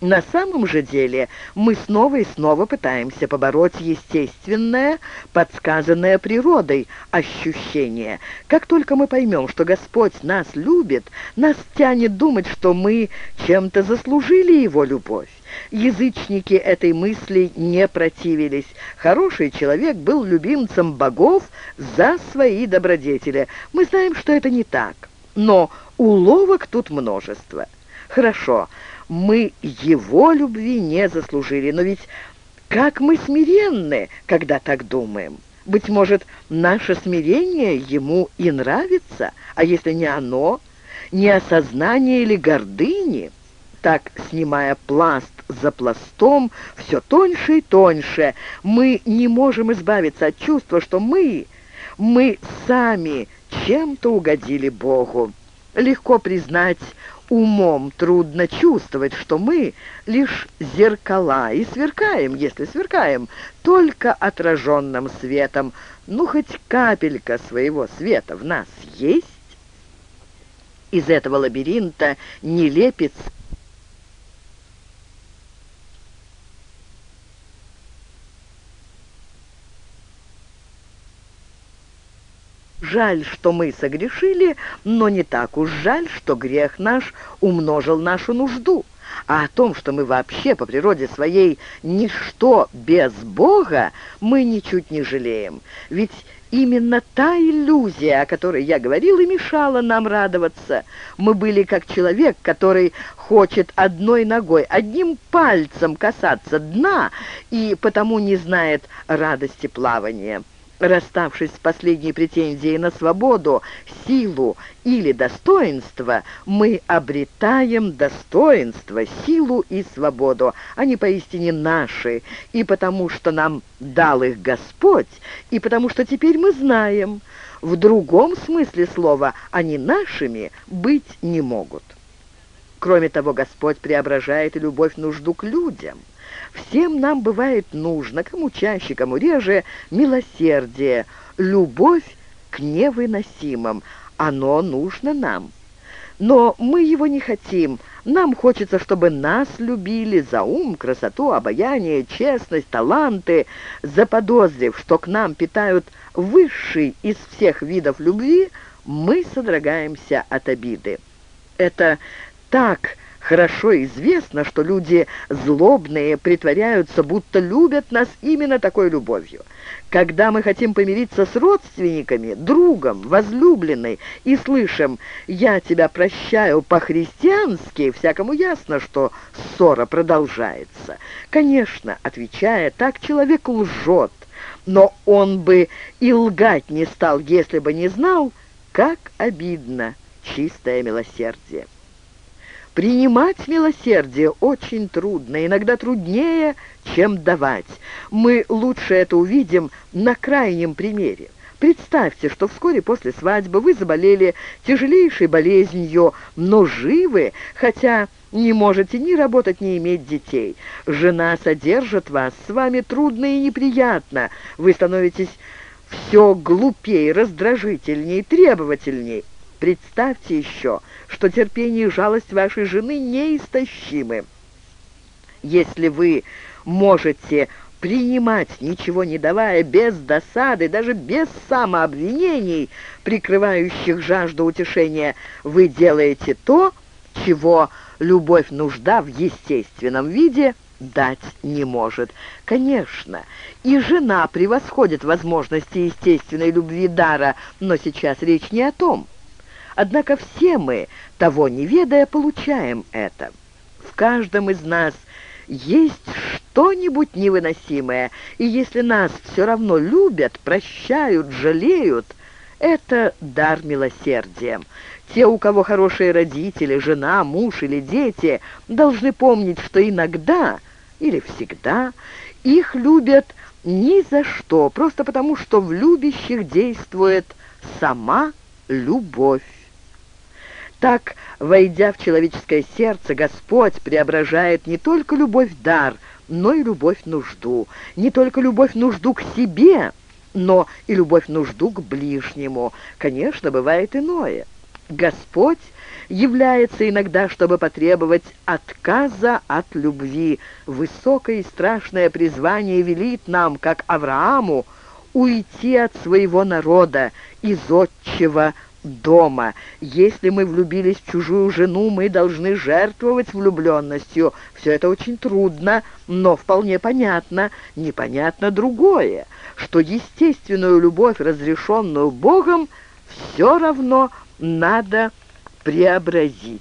На самом же деле мы снова и снова пытаемся побороть естественное, подсказанное природой ощущение. Как только мы поймем, что Господь нас любит, нас тянет думать, что мы чем-то заслужили Его любовь. Язычники этой мысли не противились. Хороший человек был любимцем богов за свои добродетели. Мы знаем, что это не так, но уловок тут множество. Хорошо, мы его любви не заслужили, но ведь как мы смиренны, когда так думаем. Быть может, наше смирение ему и нравится, а если не оно, не осознание или гордыни, так, снимая пласт за пластом, все тоньше и тоньше, мы не можем избавиться от чувства, что мы, мы сами чем-то угодили Богу. Легко признать умом трудно чувствовать, что мы лишь зеркала и сверкаем, если сверкаем, только отраженным светом. Ну, хоть капелька своего света в нас есть? Из этого лабиринта нелепец Жаль, что мы согрешили, но не так уж жаль, что грех наш умножил нашу нужду. А о том, что мы вообще по природе своей ничто без Бога, мы ничуть не жалеем. Ведь именно та иллюзия, о которой я говорил, и мешала нам радоваться. Мы были как человек, который хочет одной ногой, одним пальцем касаться дна и потому не знает радости плавания. Расставшись с последней претензией на свободу, силу или достоинство, мы обретаем достоинство, силу и свободу. Они поистине наши, и потому что нам дал их Господь, и потому что теперь мы знаем, в другом смысле слова они нашими быть не могут. Кроме того, Господь преображает и любовь нужду к людям. Всем нам бывает нужно, кому чаще, кому реже, милосердие, любовь к невыносимым. Оно нужно нам. Но мы его не хотим. Нам хочется, чтобы нас любили за ум, красоту, обаяние, честность, таланты, заподозрив, что к нам питают высший из всех видов любви, мы содрогаемся от обиды. Это так Хорошо известно, что люди злобные притворяются, будто любят нас именно такой любовью. Когда мы хотим помириться с родственниками, другом, возлюбленной, и слышим «я тебя прощаю по-христиански», всякому ясно, что ссора продолжается. Конечно, отвечая так, человек лжет, но он бы и лгать не стал, если бы не знал, как обидно чистое милосердие. Принимать милосердие очень трудно, иногда труднее, чем давать. Мы лучше это увидим на крайнем примере. Представьте, что вскоре после свадьбы вы заболели тяжелейшей болезнью, но живы, хотя не можете ни работать, ни иметь детей. Жена содержит вас, с вами трудно и неприятно. Вы становитесь все глупее, раздражительнее, требовательнее. Представьте еще, что терпение и жалость вашей жены неистощимы. Если вы можете принимать, ничего не давая, без досады, даже без самообвинений, прикрывающих жажду утешения, вы делаете то, чего любовь-нужда в естественном виде дать не может. Конечно, и жена превосходит возможности естественной любви дара, но сейчас речь не о том. Однако все мы, того не ведая, получаем это. В каждом из нас есть что-нибудь невыносимое, и если нас все равно любят, прощают, жалеют, это дар милосердия. Те, у кого хорошие родители, жена, муж или дети, должны помнить, что иногда или всегда их любят ни за что, просто потому что в любящих действует сама любовь. Так, войдя в человеческое сердце, Господь преображает не только любовь-дар, но и любовь-нужду, не только любовь-нужду к себе, но и любовь-нужду к ближнему. Конечно, бывает иное. Господь является иногда, чтобы потребовать отказа от любви. Высокое и страшное призвание велит нам, как Аврааму, уйти от своего народа, из отчего дома. Если мы влюбились в чужую жену, мы должны жертвовать влюбленностью. Все это очень трудно, но вполне понятно. Непонятно другое, что естественную любовь, разрешенную Богом, все равно надо преобразить.